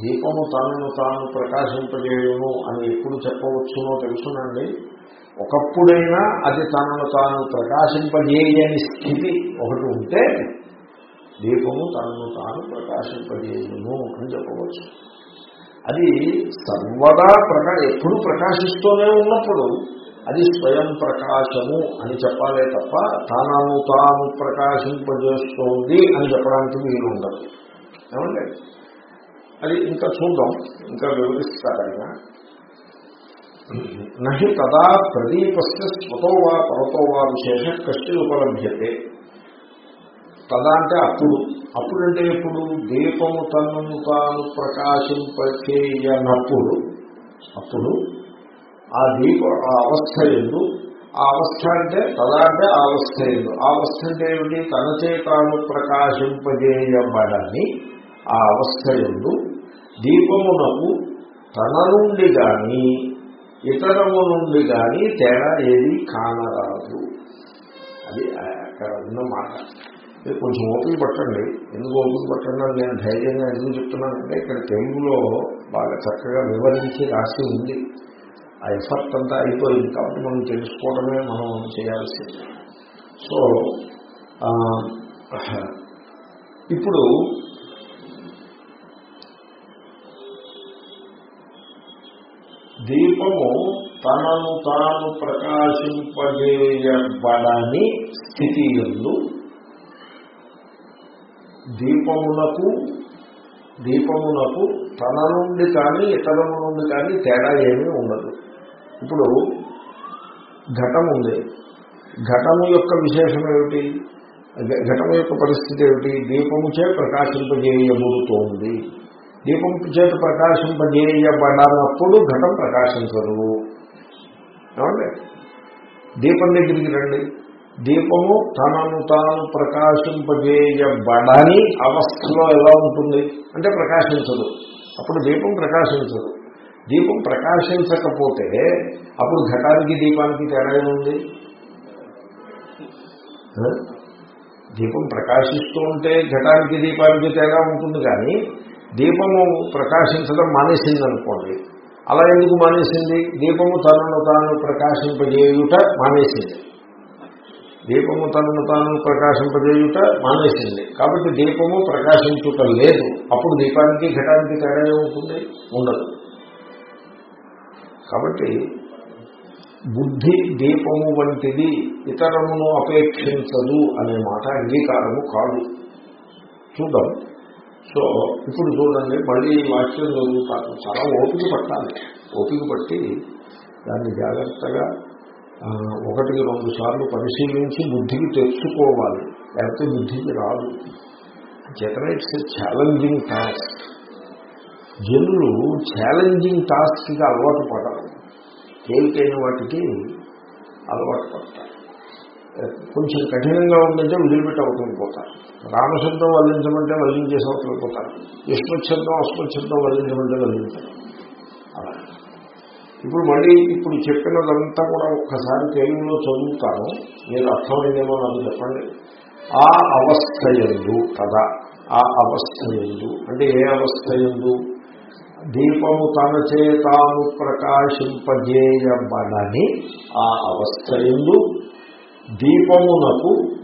దీపము తనను తాను ప్రకాశింపజేయును అని ఎప్పుడు చెప్పవచ్చునో తెలుసునండి. ఒకప్పుడైనా అది తనను తాను ప్రకాశింపజేయని స్థితి ఒకటి ఉంటే దీపము తనను తాను ప్రకాశింపజేయను అని చెప్పవచ్చు. అది సర్వదా ప్రకా ఎప్పుడు ప్రకాశిస్తూనే ఉన్నప్పుడు అది స్వయం ప్రకాశము అని చెప్పాలే తప్ప తనను తాను ప్రకాశింపజేస్తోంది అని చెప్పడానికి వీలు ఉండదు. ఏమండి? అది ఇంకా చూద్దాం. ఇంకా వివరిస్తారైనా నహి తదా ప్రదీపస్య స్వతో వా పరతో వా విశేష కష్టి ఉపలభ్యతే. తదా అంటే అప్పుడు. అప్పుడంటే ఎప్పుడు? దీపము తనను తాను ప్రకాశింపచేయనప్పుడు. అప్పుడు ఆ దీప ఆ అవస్థ ఎందు. ఆ అవస్థ అంటే తదా అంటే ఆ అవస్థ ఎందు. ఆ అవస్థ అంటే ఏమిటి? తన చేతాను ప్రకాశింపజేయబడని ఆ అవస్థ ఎందు. దీపమునకు తన నుండి కానీ ఇతరము నుండి కానీ తేడా ఏది కానరాదు. అది అక్కడ ఉన్న మాట. మీరు కొంచెం ఓపిక పట్టండి. ఎందుకు ఓపిక పట్టండి నేను ధైర్యంగా ఎందుకు చెప్తున్నానంటే ఇక్కడ తెలుగులో బాగా చక్కగా వివరించి రాసి ఉంది. ఆ ఎఫర్ట్ అంతా అయిపోయింది కాబట్టి మనం తెలుసుకోవడమే మనం చేయాల్సింది. సో ఇప్పుడు దీపము తనను తాను ప్రకాశింపజేయబడని స్థితి ఎందు దీపమునకు దీపమునకు తన నుండి కానీ ఇతరము నుండి కానీ తేడా ఏమీ ఉండదు. ఇప్పుడు ఘటం ఉంది ఘటము యొక్క విశేషం ఏమిటి ఘటము యొక్క పరిస్థితి ఏమిటి? దీపముచే ప్రకాశింపజేయబడుతోంది. దీపం చేత ప్రకాశింపజేయబడనప్పుడు ఘటం ప్రకాశించదు. ఏమండి? దీపం దగ్గరికి రండి. దీపము తనను తాను ప్రకాశింపజేయబడని అవస్థలో ఎలా ఉంటుంది? అంటే ప్రకాశించదు. అప్పుడు దీపం ప్రకాశించదు. దీపం ప్రకాశించకపోతే అప్పుడు ఘటానికి దీపానికి తేడా ఏముంది? దీపం ప్రకాశిస్తూ ఉంటే ఘటానికి దీపానికి తేడా ఉంటుంది కానీ దీపము ప్రకాశించడం మానేసింది అనుకోండి అలా ఎందుకు మానేసింది? దీపము తనను తాను ప్రకాశింపజేయుట మానేసింది. దీపము తనను తాను ప్రకాశింపజేయుట మానేసింది. కాబట్టి దీపము ప్రకాశించుట లేదు. అప్పుడు దీపానికి ఘటానికి తేడా ఉంటుంది ఉండదు. కాబట్టి బుద్ధి దీపము వంటిది ఇతరమును అపేక్షించదు అనే మాట అంగీకారము కాదు. చూద్దాం. సో ఇప్పుడు చూడండి మళ్ళీ వాక్యం చదువుతాను చాలా ఓపిక పట్టాలి. ఓపిక పట్టి దాన్ని జాగ్రత్తగా ఒకటికి రెండు సార్లు పరిశీలించి బుద్ధికి తెచ్చుకోవాలి. లేకపోతే బుద్ధికి రాదు. Generates challenging task. జనులు ఛాలెంజింగ్ టాస్క్కి అలవాటు పడరు తేలికైన వాటికి అలవాటు పడతారు. కొంచెం కఠినంగా ఉందంటే వదిలిపెట్టి అవుతుంది పోతారు. రామశబ్దం వల్లించమంటే వల్లించేసి అవుతుంది పోతారు. విష్ణుశబ్దం అస్మశబ్దం వల్లించమంటే వల్లించారు అలా. ఇప్పుడు మళ్ళీ ఇప్పుడు చెప్పినదంతా కూడా ఒక్కసారి తెలుగులో చదువుతాను. మీరు అర్థమైందేమో నాకు చెప్పండి. ఆ అవస్థ ఎందు కదా ఆ అవస్థ ఎందు అంటే ఏ అవస్థ ఎందు దీపము తన చేతాను ప్రకాశింపజేయబడని ఆ అవస్థ ఎందు దీపమునకు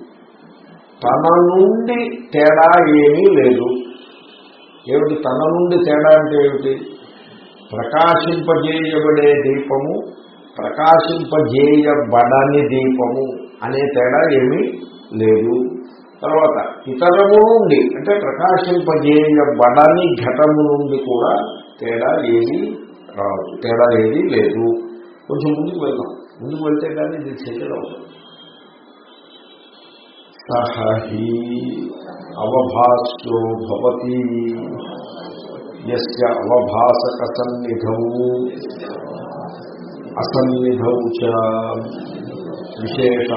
తన నుండి తేడా ఏమీ లేదు. ఏమిటి తన నుండి తేడా అంటే ఏమిటి? ప్రకాశింపజేయబడే దీపము ప్రకాశింపజేయబడని దీపము అనే తేడా ఏమీ లేదు. తర్వాత ఇతరము నుండి అంటే ప్రకాశింపజేయబడని ఘటము నుండి కూడా తేడా ఏది రాదు తేడా ఏది లేదు. కొంచెం ముందుకు వెళ్దాం. ముందుకు వెళ్తే కానీ ఇది సెటిల్ అవుతుంది సహి అవభాస్యో భవతి యస్య అవభాసక సన్నిధౌ అసన్నిధౌ చ విశేష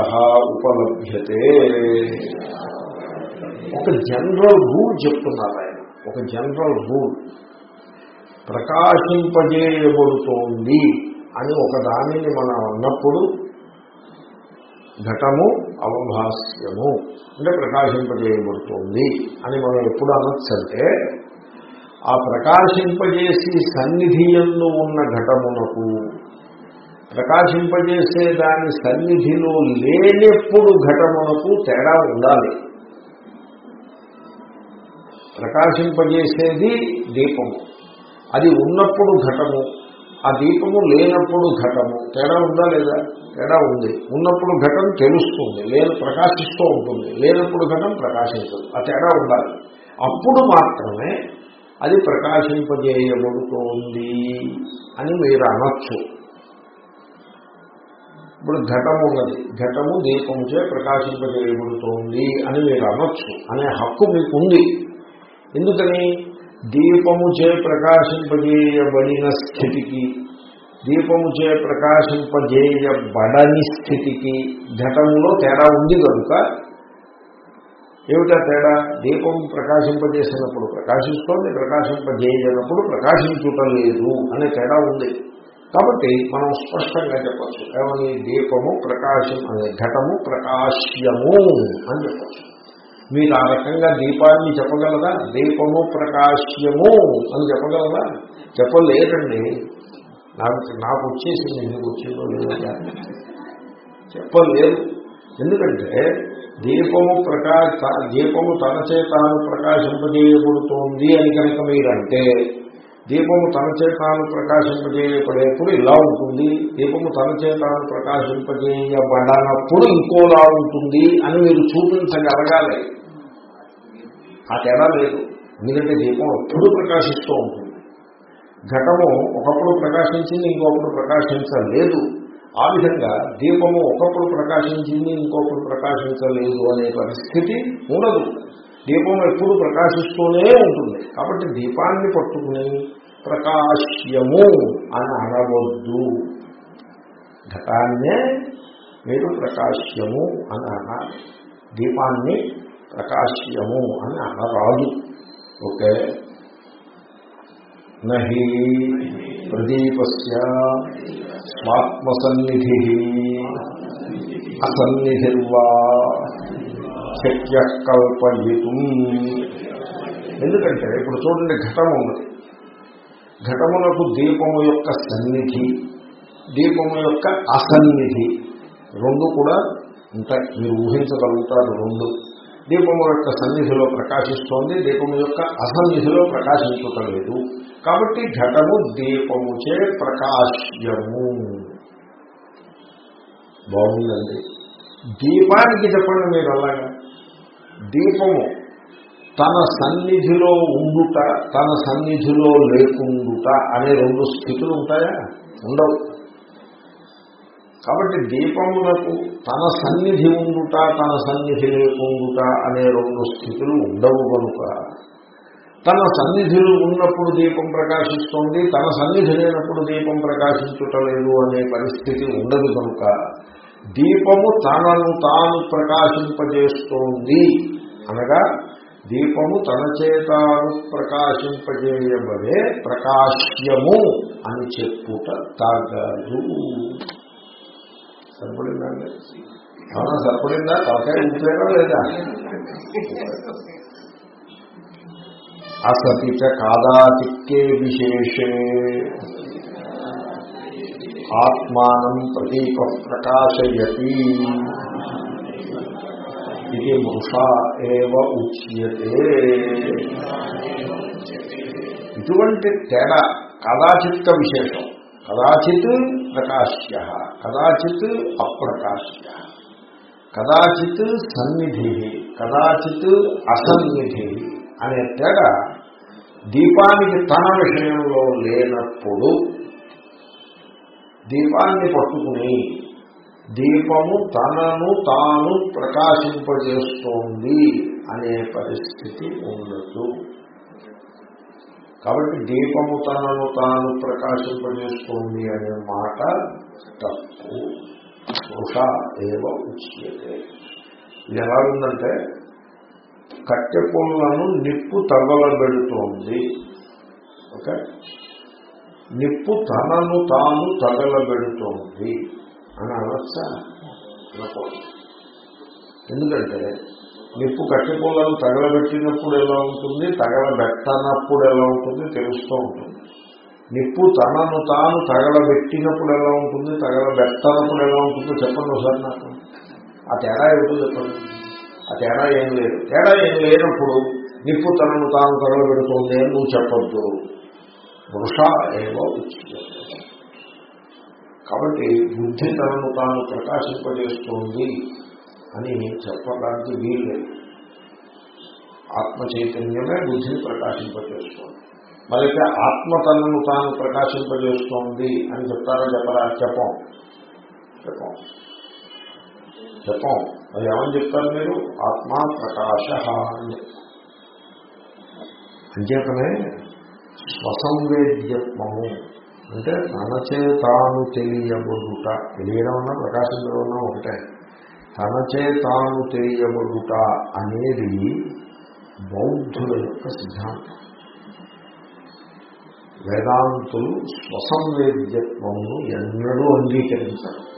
ఉపలభ్యతే. ఒక జనరల్ రూల్ చెప్తున్నారు ఆయన. ఒక జనరల్ రూల్. ప్రకాశింపజేయబడుతోంది అని ఒక దానిని మనం అన్నప్పుడు ఘటము అవభాస్యము అంటే ప్రకాశింపజేయబడుతోంది అని మనం ఎప్పుడు అనొచ్చంటే ఆ ప్రకాశింపజేసి సన్నిధియంలో ఉన్న ఘటమునకు ప్రకాశింపజేసే దాని సన్నిధిలో లేనప్పుడు ఘటమునకు తేడా ఉండాలి. ప్రకాశింపజేసేది దీపము. అది ఉన్నప్పుడు ఘటము. ఆ దీపము లేనప్పుడు ఘటము. తేడా ఉందా లేదా? తేడా ఉంది. ఉన్నప్పుడు ఘటం తెలుస్తుంది. లేని ప్రకాశిస్తూ ఉంటుంది. లేనప్పుడు ఘటం ప్రకాశించదు. ఆ తేడా ఉండాలి. అప్పుడు మాత్రమే అది ప్రకాశింపజేయబడుతోంది అని మీరు అనొచ్చు. ఇప్పుడు ఘటము ఉన్నది. ఘటము దీపముచే ప్రకాశింపజేయబడుతోంది అని మీరు అనొచ్చు. అనే హక్కు మీకు ఉంది దీపము చే ప్రకాశింపజేయబడిన స్థితికి దీపము చే ప్రకాశింపజేయబడని స్థితికి ఘటములో తేడా ఉంది కనుక ఏమిటా తేడా? దీపం ప్రకాశింపజేసినప్పుడు ప్రకాశిస్తోంది ప్రకాశింపజేయనప్పుడు ప్రకాశించుట లేదు అనే తేడా ఉంది. కాబట్టి మనం స్పష్టంగా చెప్పచ్చు ఏమని? దీపము ప్రకాశం అనే ఘటము ప్రకాశ్యము అని చెప్పచ్చు. మీరు ఆ రకంగా దీపాన్ని చెప్పగలరా దీపము ప్రకాశ్యము అని చెప్పగలరా చెప్పలేదండి. నాకు నాకు వచ్చేసింది మీకు వచ్చిందో లేదా చెప్పలేదు. ఎందుకంటే దీపము ప్రకాశ దీపము తన చేతాను ప్రకాశింపజేయబడుతోంది అని కనుక మీరంటే దీపము తన చేతాను ప్రకాశింపజేయబడేప్పుడు ఇలా ఉంటుంది. దీపము తన చేతాను ప్రకాశింపజేయబడనప్పుడు ఇంకోలా ఉంటుంది అని మీరు చూపించగలగాలి ఆ తేడా లేదు. ఎందుకంటే దీపం ఎప్పుడు ప్రకాశిస్తూ ఉంటుంది. ఘటము ఒకప్పుడు ప్రకాశించింది ఇంకొకప్పుడు ప్రకాశించలేదు. ఆ విధంగా దీపము ఒకప్పుడు ప్రకాశించింది ఇంకొకప్పుడు ప్రకాశించలేదు అనే పరిస్థితి ఉండదు. దీపం ఎప్పుడు ప్రకాశిస్తూనే ఉంటుంది. కాబట్టి దీపాన్ని పట్టుకుని ప్రకాశ్యము అని అనవద్దు. ఘటాన్నే మీరు ప్రకాశ్యము అని అనాలి దీపాన్ని ప్రకాశ్యము అని అనరాదు. ఓకే? నహి ప్రదీపస్య స్వాత్మసన్నిధి అసన్నిధిర్వా శక్య కల్పయితం ఎందుకంటే ఇప్పుడు చూడండి ఘటం ఉన్నది. ఘటమునకు దీపము యొక్క సన్నిధి దీపము యొక్క అసన్నిధి రెండు కూడా ఉంటాయి మీరు ఊహించగలుగుతారు రెండు. దీపము యొక్క సన్నిధిలో ప్రకాశిస్తోంది దీపము యొక్క అసన్నిధిలో ప్రకాశించటలేదు. కాబట్టి ఘటము దీపముచే ప్రకాశ్యము. బాగుందండి. దీపానికి చెప్పండి మీరు అలాగా. దీపము తన సన్నిధిలో ఉండుట తన సన్నిధిలో లేకుండుట అనే రెండు స్థితులు ఉంటాయా? ఉండవు. కాబట్టి దీపమునకు తన సన్నిధి ఉండుట తన సన్నిధి లేకుండుట అనే రెండు స్థితులు ఉండవు కనుక. తన సన్నిధిలో ఉన్నప్పుడు దీపం ప్రకాశిస్తుంది తన సన్నిధి లేనప్పుడు దీపం ప్రకాశించుటలేదు అనే పరిస్థితి ఉండదు కనుక. దీపము తనను తాను ప్రకాశింపజేస్తోంది. అనగా దీపము తన చేతాను ప్రకాశింపజేయబడే ప్రకాశ్యము అని చెప్పుట తాగదు. సరిపడిందండి అవునా సరిపడిందా? తలకాయ ఉంటేనా లేదా? అసతి కాదాతిక్కే విశేషే. ఆత్మానం ప్రతీక ప్రకాశయతి. ఇది మృషా ఏవ ఉచ్యతే. ఇటువంటి తేడా కదాచిత్క విశేషం. కదాచిత్ ప్రకాశ్య కదాచిత్ అప్రకాశ్య. కదాచిత్ సన్నిధి కదాచిత్ అసన్నిధి అనే తేడా దీపానికి తన విషయంలో లేనప్పుడు దీపాన్ని పట్టుకుని దీపము తనను తాను ప్రకాశింపజేస్తోంది అనే పరిస్థితి ఉండదు. కాబట్టి దీపము తనను తాను ప్రకాశింపజేస్తోంది అనే మాట తప్పు. పురుష ఏవ ఉచ్యతే. ఇది ఎలా ఉందంటే కట్టె పొలను నిప్పు తగలబెడుతోంది ఓకే? నిప్పు తనను తాను తగలబెడుతోంది అని అనొచ్చా? అనకూడదు ఎందుకంటే నిప్పు కట్టిపోలను తగలబెట్టినప్పుడు ఎలా ఉంటుంది? తగలబెట్టనప్పుడు ఎలా ఉంటుంది? తెలుస్తూ ఉంటుంది. నిప్పు తనను తాను తగలబెట్టినప్పుడు ఎలా ఉంటుంది? తగలబెట్టనప్పుడు ఎలా ఉంటుందో చెప్పండి ఒకసారి నాకు. ఆ తేడా ఏమిటో చెప్పండి. ఆ తేడా ఏం లేదు. తేడా ఏం లేనప్పుడు నిప్పు తనను తాను తగలబెడుతుంది అని నువ్వు చెప్పద్దు. వృష ఏవో కాబట్టి బుద్ధి తనను తాను ప్రకాశింపజేస్తోంది అని చెప్పడానికి వీల్లేదు ఆత్మ చైతన్యమే బుద్ధిని ప్రకాశింపజేస్తోంది. మరైతే ఆత్మ తనను తాను ప్రకాశింపజేస్తోంది అని చెప్తారా చెప్పరా? చెప్పం. చెప్పం. చెప్పం. అది ఏమని చెప్తారు మీరు? ఆత్మ ప్రకాశ అని అంచేతనే స్వసంవేద్యత్వము. అంటే తనచే తాను తెలియబడుట తెలియడం అన్నా ప్రకాశించడం అన్నా ఒకటే. తనచే తాను తెలియబడుట అనేది బౌద్ధుల యొక్క సిద్ధాంతం. వేదాంతులు స్వసంవేద్యత్వమును ఎన్నడూ అంగీకరించారు.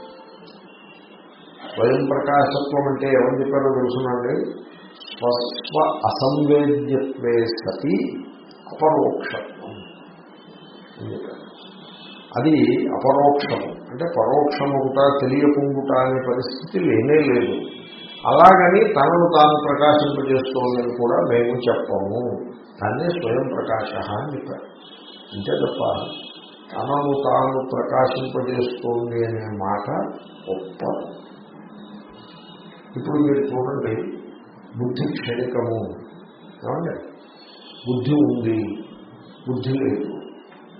స్వయం ప్రకాశత్వం అంటే ఏమని చెప్పారో తెలుసునండి స్వస్వ అసంవేద్యత్వే సతి అపరోక్షత్వం అది అపరోక్షము. అంటే పరోక్షముట తెలియకుంగుట అనే పరిస్థితి లేనే లేదు. అలాగని తనను తాను ప్రకాశింపజేస్తోందని కూడా మేము చెప్పము. దాన్నే స్వయం ప్రకాశ అని చెప్పారు. అంతే తప్ప తనను తాను ప్రకాశింపజేస్తోంది అనే మాట గొప్ప ఇప్పుడు మీరు చూడండి బుద్ధి క్షణికము. ఏమండి? బుద్ధి ఉంది. బుద్ధి లేదు.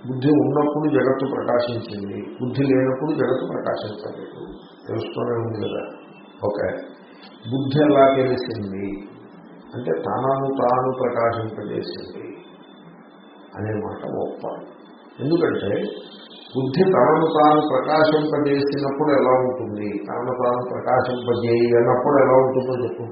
బుద్ధి ఉన్నప్పుడు జగత్తు ప్రకాశించింది. బుద్ధి లేనప్పుడు జగత్తు ప్రకాశించలేదు తెలుస్తూనే ఉంది కదా? ఓకే. బుద్ధి ఎలా తెలిసింది? అంటే తనను తాను ప్రకాశింపజేసింది అనే మాట గొప్ప ఎందుకంటే బుద్ధి తనను తాను ప్రకాశింపజేసినప్పుడు ఎలా ఉంటుంది? తనను తాను ప్రకాశింపజేయనప్పుడు ఎలా ఉంటుందో చెప్పు.